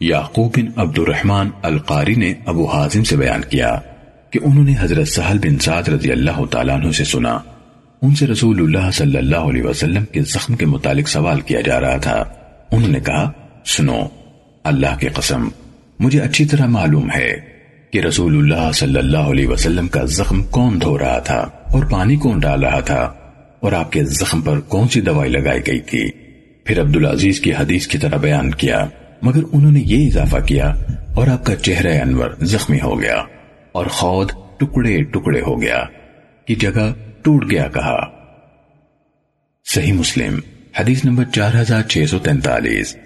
یعقوب بن عبد الرحمن القاری نے ابو حازم سے بیان کیا کہ انہوں نے حضرت سہل بن سعد رضی اللہ تعالیٰ عنہ سے سنا۔ ان سے رسول اللہ صلی اللہ علیہ وسلم کے زخم کے متعلق سوال کیا جا رہا تھا۔ انہوں نے کہا، سنو، اللہ کی قسم، مجھے اچھی طرح معلوم ہے کہ رسول اللہ صلی اللہ علیہ وسلم کا زخم کون دھو رہا تھا اور پانی کون ڈال رہا تھا اور آپ کے زخم پر کون سی دوائی لگائی گئی تھی۔ پھر عبدالعزیز کی حدیث کی طرح بیان کیا۔ مگر انہوں نے یہ اضافہ کیا اور آپ کا چہرہ انور زخمی ہو گیا اور خود ٹکڑے ٹکڑے ہو گیا کی جگہ ٹوٹ گیا کہا۔ صحیح مسلم، حدیث نمبر چار ہزار چھ سو تینتالیس۔